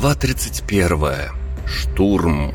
Глава 31. Штурм.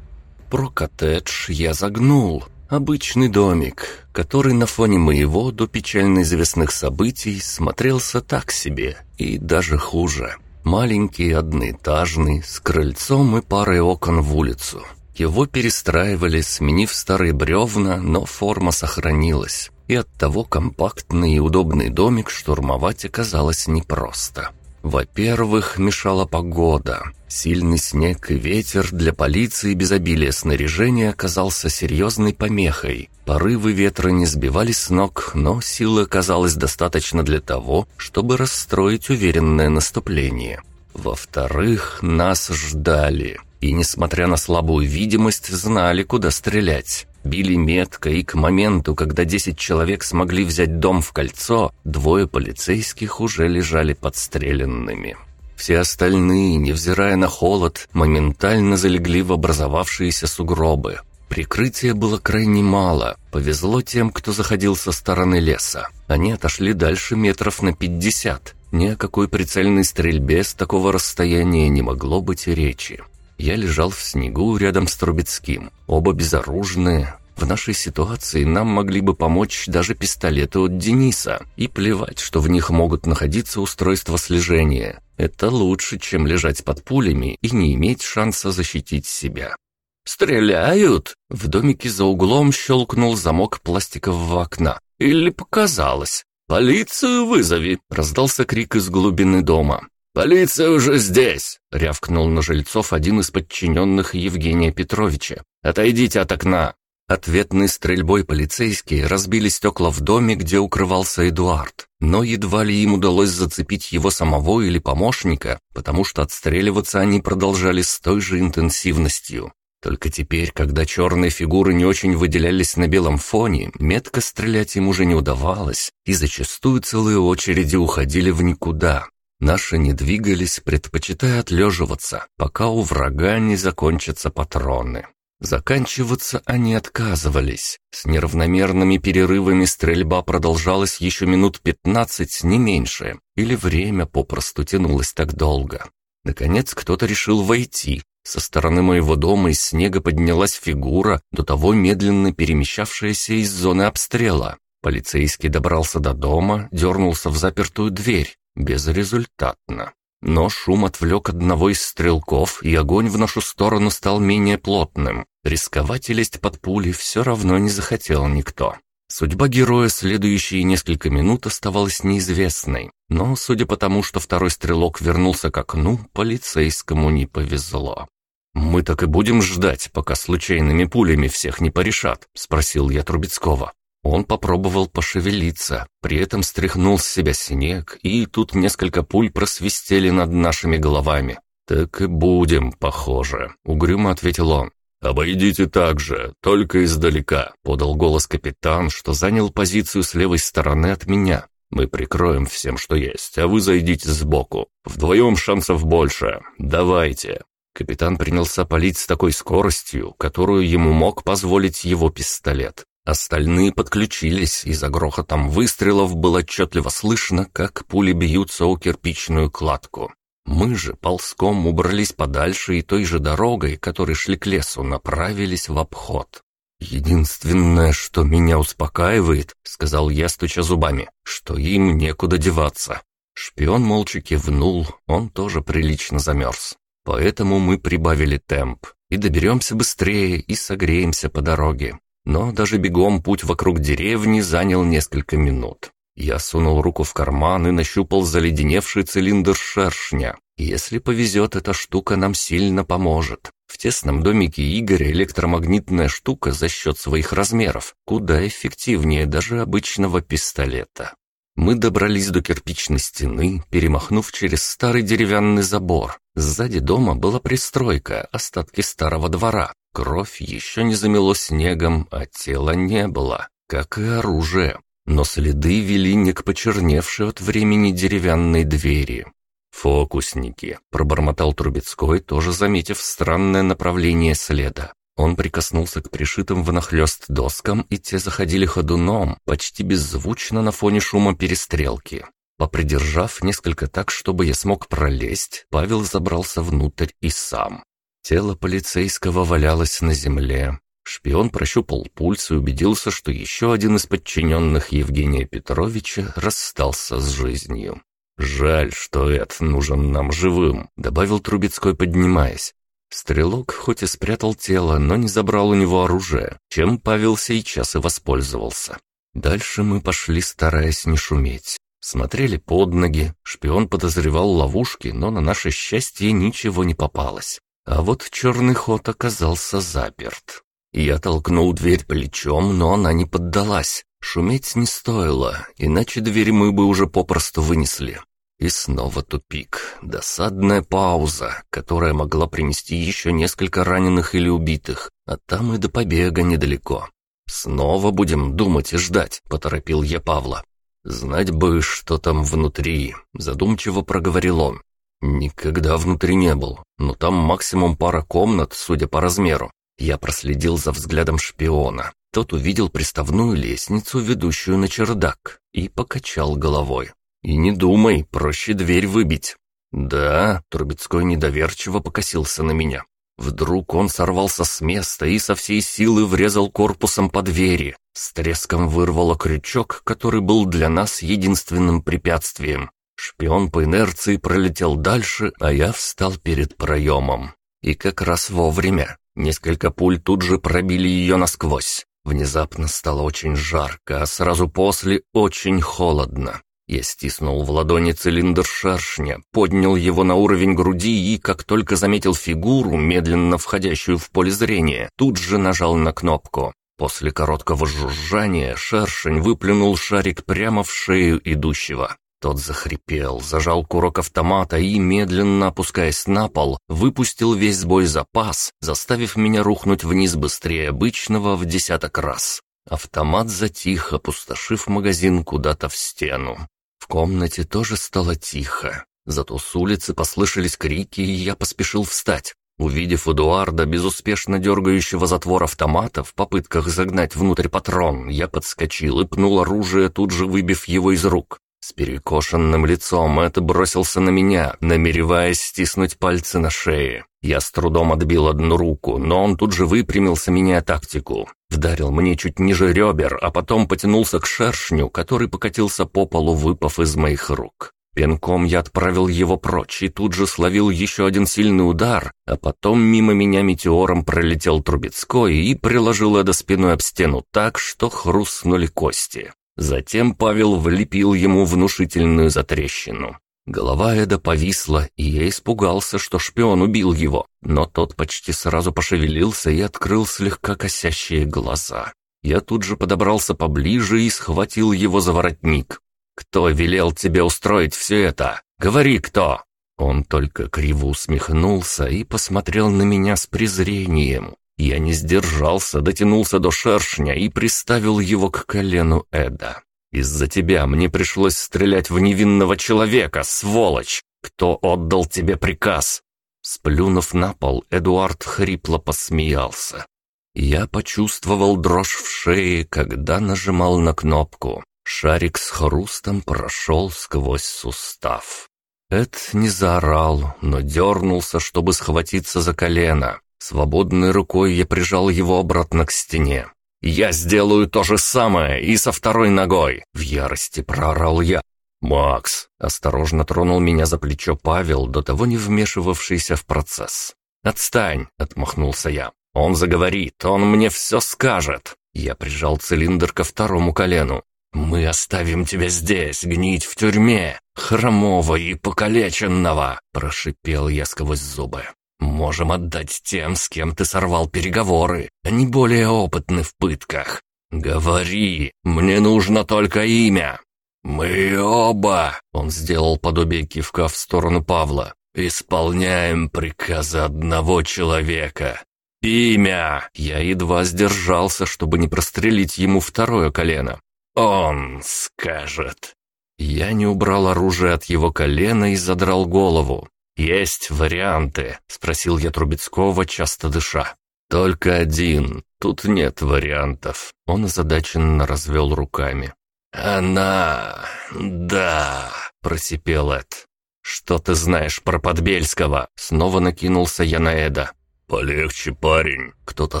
Про коттедж я загнул. Обычный домик, который на фоне моего до печально известных событий смотрелся так себе, и даже хуже. Маленький, одноэтажный, с крыльцом и парой окон в улицу. Его перестраивали, сменив старые бревна, но форма сохранилась и оттого компактный и удобный домик штурмовать оказалось непросто. Во-первых, мешала погода. Сильный снег и ветер для полиции без обилия снаряжения оказался серьезной помехой. Порывы ветра не сбивали с ног, но силы оказалось достаточно для того, чтобы расстроить уверенное наступление. Во-вторых, нас ждали. И, несмотря на слабую видимость, знали, куда стрелять. Били метко, и к моменту, когда десять человек смогли взять дом в кольцо, двое полицейских уже лежали подстреленными. Все остальные, невзирая на холод, моментально залегли в образовавшиеся сугробы. Прикрытия было крайне мало. Повезло тем, кто заходил со стороны леса. Они отошли дальше метров на пятьдесят. Ни о какой прицельной стрельбе с такого расстояния не могло быть и речи. Я лежал в снегу рядом с Трубецким. Оба безоружные. В нашей ситуации нам могли бы помочь даже пистолеты от Дениса. И плевать, что в них могут находиться устройства слежения. Это лучше, чем лежать под пулями и не иметь шанса защитить себя. «Стреляют!» В домике за углом щелкнул замок пластикового окна. «Или показалось?» «Полицию вызови!» — раздался крик из глубины дома. «Полиция уже здесь!» — рявкнул на жильцов один из подчиненных Евгения Петровича. «Отойдите от окна!» Ответной стрельбой полицейские разбили стекла в доме, где укрывался Эдуард. Но едва ли им удалось зацепить его самого или помощника, потому что отстреливаться они продолжали с той же интенсивностью. Только теперь, когда черные фигуры не очень выделялись на белом фоне, метко стрелять им уже не удавалось, и зачастую целые очереди уходили в никуда, Наши не двигались, предпочитая отлеживаться, пока у врага не закончатся патроны. Заканчиваться они отказывались. С неравномерными перерывами стрельба продолжалась еще минут пятнадцать, не меньше, или время попросту тянулось так долго. Наконец кто-то решил войти. Со стороны моего дома из снега поднялась фигура, до того медленно перемещавшаяся из зоны обстрела. Полицейский добрался до дома, дернулся в запертую дверь. Безрезультатно. Но шум отвлек одного из стрелков, и огонь в нашу сторону стал менее плотным. Рисковать и лезть под пули все равно не захотел никто. Судьба героя следующие несколько минут оставалась неизвестной, но, судя по тому, что второй стрелок вернулся к окну, полицейскому не повезло. «Мы так и будем ждать, пока случайными пулями всех не порешат?» — спросил я Трубецкого. Он попробовал пошевелиться, при этом стряхнул с себя снег, и тут несколько пуль просвистели над нашими головами. «Так и будем, похоже», — угрюмо ответил он. «Обойдите так же, только издалека», — подал голос капитан, что занял позицию с левой стороны от меня. «Мы прикроем всем, что есть, а вы зайдите сбоку. Вдвоем шансов больше. Давайте». Капитан принялся палить с такой скоростью, которую ему мог позволить его пистолет. Остальные подключились, и за грохотом выстрелов было отчетливо слышно, как пули бьются о кирпичную кладку. Мы же ползком убрались подальше и той же дорогой, которой шли к лесу, направились в обход. «Единственное, что меня успокаивает», — сказал я, стуча зубами, — «что им некуда деваться». Шпион молча кивнул, он тоже прилично замерз. Поэтому мы прибавили темп, и доберемся быстрее, и согреемся по дороге. Но даже бегом путь вокруг деревни занял несколько минут. Я сунул руку в карман и нащупал заледеневший цилиндр шершня. Если повезет, эта штука нам сильно поможет. В тесном домике Игоря электромагнитная штука за счет своих размеров куда эффективнее даже обычного пистолета. Мы добрались до кирпичной стены, перемахнув через старый деревянный забор. Сзади дома была пристройка, остатки старого двора. Кровь еще не замело снегом, а тела не было, как и оружие. Но следы вели не к почерневшей от времени деревянной двери. «Фокусники», — пробормотал Трубецкой, тоже заметив странное направление следа. Он прикоснулся к пришитым внахлёст доскам, и те заходили ходуном, почти беззвучно на фоне шума перестрелки. Попридержав несколько так, чтобы я смог пролезть, Павел забрался внутрь и сам. Тело полицейского валялось на земле. Шпион прощупал пульс и убедился, что еще один из подчиненных Евгения Петровича расстался с жизнью. «Жаль, что Эд нужен нам живым», — добавил Трубецкой, поднимаясь. Стрелок хоть и спрятал тело, но не забрал у него оружие, чем Павел сейчас и воспользовался. Дальше мы пошли, стараясь не шуметь. Смотрели под ноги, шпион подозревал ловушки, но на наше счастье ничего не попалось. А вот черный ход оказался заперт. Я толкнул дверь плечом, но она не поддалась. Шуметь не стоило, иначе дверь мы бы уже попросту вынесли. И снова тупик. Досадная пауза, которая могла принести еще несколько раненых или убитых, а там и до побега недалеко. «Снова будем думать и ждать», — поторопил я Павла. «Знать бы, что там внутри», — задумчиво проговорил он. «Никогда внутри не был, но там максимум пара комнат, судя по размеру». Я проследил за взглядом шпиона. Тот увидел приставную лестницу, ведущую на чердак, и покачал головой. «И не думай, проще дверь выбить». «Да», — Трубецкой недоверчиво покосился на меня. Вдруг он сорвался с места и со всей силы врезал корпусом по двери. С треском вырвало крючок, который был для нас единственным препятствием. Шпион по инерции пролетел дальше, а я встал перед проемом. И как раз вовремя. Несколько пуль тут же пробили ее насквозь. Внезапно стало очень жарко, а сразу после очень холодно. Я стиснул в ладони цилиндр шершня, поднял его на уровень груди и, как только заметил фигуру, медленно входящую в поле зрения, тут же нажал на кнопку. После короткого жужжания шершень выплюнул шарик прямо в шею идущего. Тот захрипел, зажал курок автомата и, медленно опускаясь на пол, выпустил весь боезапас, заставив меня рухнуть вниз быстрее обычного в десяток раз. Автомат затих, опустошив магазин куда-то в стену. В комнате тоже стало тихо. Зато с улицы послышались крики, и я поспешил встать. Увидев Эдуарда, безуспешно дергающего затвор автомата в попытках загнать внутрь патрон, я подскочил и пнул оружие, тут же выбив его из рук. С перекошенным лицом это бросился на меня, намереваясь стиснуть пальцы на шее. Я с трудом отбил одну руку, но он тут же выпрямился, меняя тактику. Вдарил мне чуть ниже ребер, а потом потянулся к шершню, который покатился по полу, выпав из моих рук. Пинком я отправил его прочь и тут же словил еще один сильный удар, а потом мимо меня метеором пролетел Трубецкой и приложил Эда спиной об стену так, что хрустнули кости. Затем Павел влепил ему внушительную затрещину. Голова Эда повисла, и я испугался, что шпион убил его, но тот почти сразу пошевелился и открыл слегка косящие глаза. Я тут же подобрался поближе и схватил его за воротник. «Кто велел тебе устроить все это? Говори, кто!» Он только криво усмехнулся и посмотрел на меня с презрением. Я не сдержался, дотянулся до шершня и приставил его к колену Эда. «Из-за тебя мне пришлось стрелять в невинного человека, сволочь! Кто отдал тебе приказ?» Сплюнув на пол, Эдуард хрипло посмеялся. Я почувствовал дрожь в шее, когда нажимал на кнопку. Шарик с хрустом прошел сквозь сустав. Эд не заорал, но дернулся, чтобы схватиться за колено. Свободной рукой я прижал его обратно к стене. «Я сделаю то же самое и со второй ногой!» В ярости проорал я. «Макс!» — осторожно тронул меня за плечо Павел, до того не вмешивавшийся в процесс. «Отстань!» — отмахнулся я. «Он заговорит, он мне все скажет!» Я прижал цилиндр ко второму колену. «Мы оставим тебя здесь, гнить в тюрьме, хромого и покалеченного!» — прошипел я сквозь зубы. Можем отдать тем, с кем ты сорвал переговоры. Они более опытны в пытках. Говори, мне нужно только имя. Мы оба, он сделал подобие кивка в сторону Павла, исполняем приказы одного человека. Имя! Я едва сдержался, чтобы не прострелить ему второе колено. Он скажет. Я не убрал оружие от его колена и задрал голову. «Есть варианты?» — спросил я Трубецкого, часто дыша. «Только один. Тут нет вариантов». Он озадаченно развел руками. «Она... да...» просипел Эд. «Что ты знаешь про Подбельского?» Снова накинулся я на Эда. «Полегче, парень!» Кто-то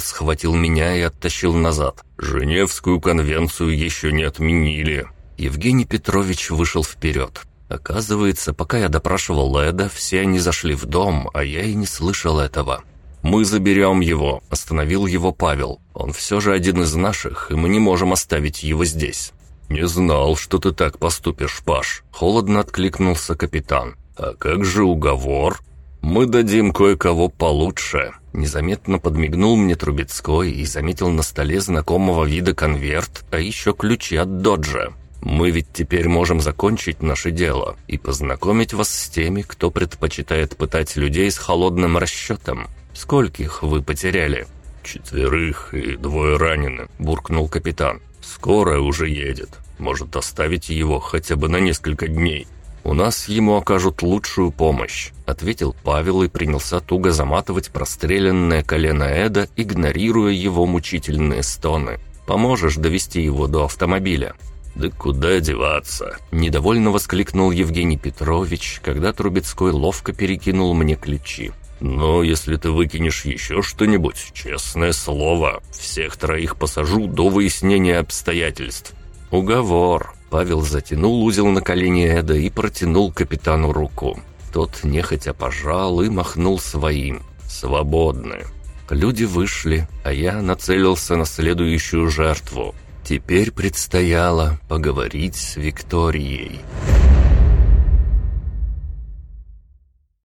схватил меня и оттащил назад. «Женевскую конвенцию еще не отменили!» Евгений Петрович вышел вперед. Оказывается, пока я допрашивал Эда, все они зашли в дом, а я и не слышал этого. «Мы заберем его», — остановил его Павел. «Он все же один из наших, и мы не можем оставить его здесь». «Не знал, что ты так поступишь, Паш», — холодно откликнулся капитан. «А как же уговор?» «Мы дадим кое-кого получше». Незаметно подмигнул мне Трубецкой и заметил на столе знакомого вида конверт, а еще ключи от доджа. Мы ведь теперь можем закончить наше дело и познакомить вас с теми, кто предпочитает пытать людей с холодным расчетом. Скольких вы потеряли?» «Четверых и двое ранены», — буркнул капитан. «Скорая уже едет. Может, оставить его хотя бы на несколько дней?» «У нас ему окажут лучшую помощь», — ответил Павел и принялся туго заматывать простреленное колено Эда, игнорируя его мучительные стоны. «Поможешь довести его до автомобиля?» «Да куда деваться?» – недовольно воскликнул Евгений Петрович, когда Трубецкой ловко перекинул мне ключи. «Но если ты выкинешь еще что-нибудь, честное слово, всех троих посажу до выяснения обстоятельств». «Уговор». Павел затянул узел на колени Эда и протянул капитану руку. Тот нехотя пожал и махнул своим. «Свободны». Люди вышли, а я нацелился на следующую жертву. Теперь предстояло поговорить с Викторией.